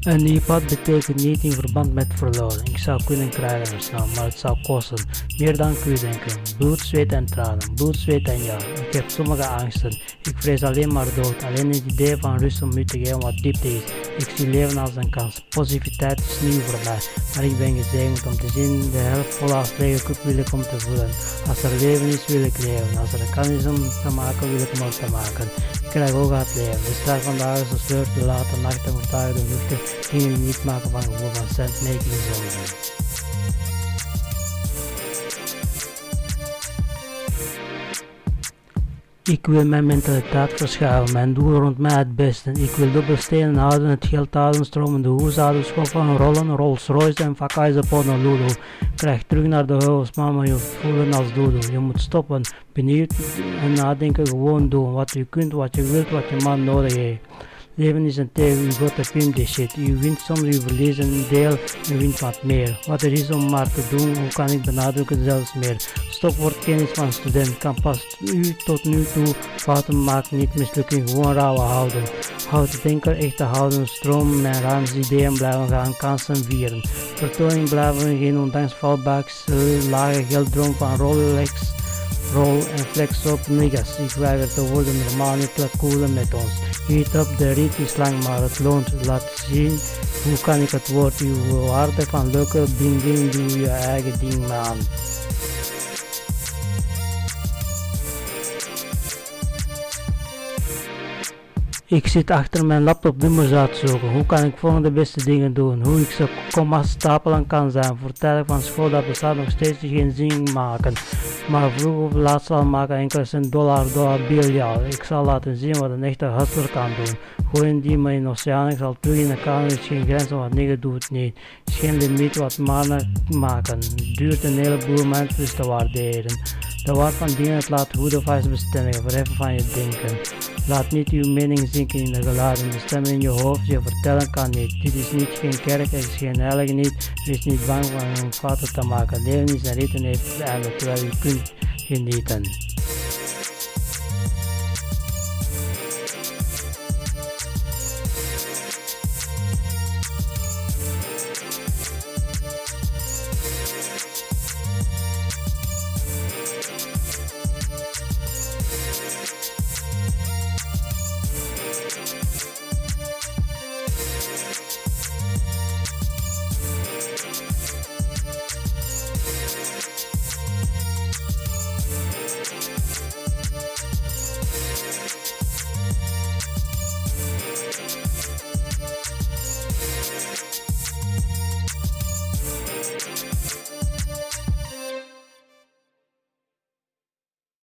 Een nieuw pad betekent niet in verband met verloren. Ik zou kunnen krijgen snel, maar het zou kosten. Meer dan kun je denken. Bloed, zweet en tranen. Bloed, zweet en ja. Ik heb sommige angsten. Ik vrees alleen maar dood. Alleen het idee van rust om u te geven wat diepte is. Ik zie leven als een kans. Positiviteit is nieuw voor mij. Maar ik ben gezegend om te zien de helft vol als leeg wil ik om te voelen. Als er leven is, wil ik leven. Als er een kans is om te maken, wil ik hem te maken. Ik krijg ook het leven. De straat vandaag is gescheurd, de late nachten, vertuigen de luchten. Dingen die niet maken van gevoel van cent, zonder. Ik wil mijn mentaliteit verschuiven, mijn doel rond mij het beste. Ik wil dubbelstenen houden, het geld houden, stromen, de hoezouden, schoffen, rollen, Rolls Royce en Fakaize Honolulu. Krijg terug naar de huis, mama, je voelen als dodo. Je moet stoppen, benieuwd en nadenken, gewoon doen. Wat je kunt, wat je wilt, wat je man nodig heeft. Leven is een tegen, u gaat op in this shit. U wint soms, u verliest een deel, u wint wat meer. Wat er is om maar te doen, hoe kan ik benadrukken zelfs meer. Stop wordt kennis van student, kan pas u tot nu toe fouten maken, niet mislukking, gewoon rauwe houden. Houd denker echt te houden, stroom en ruimte ideeën blijven gaan, kansen vieren. Vertoning blijven geen ondanks fallbacks, lage gelddroom van Rolex. Roll en flex op niggas. Ik weiger te worden normaal niet te koelen met ons. Heat up, de rit is lang, maar het loont. Laat zien hoe kan ik het woord. Uw waarde van lukken, ding ding, doe je eigen ding man. Ik zit achter mijn laptop nummers uitzoeken. Hoe kan ik volgende beste dingen doen? Hoe ik ze komma stapelen kan zijn. Voor van school dat bestaat nog steeds geen zin maken. Maar vroeg of laat zal maken enkele cent dollar dollar biljart. Ik zal laten zien wat een echte hustler kan doen. Gooien die me in oceaan, ik zal terug in de kamer, is geen grens, wat nigger doet niet. Is geen limiet wat mannen maken. Duurt een heleboel mensen te waarderen. De waard van dingen het laat goede of bestendigen, verheffen van je denken. Laat niet uw mening zinken in de geluiden, de stemmen in je hoofd, je vertellen kan niet. Dit is niet geen kerk, het is geen heilige niet. Wees niet bang van een fouten te maken. Leven is een rit en heeft het einde, terwijl u kunt genieten.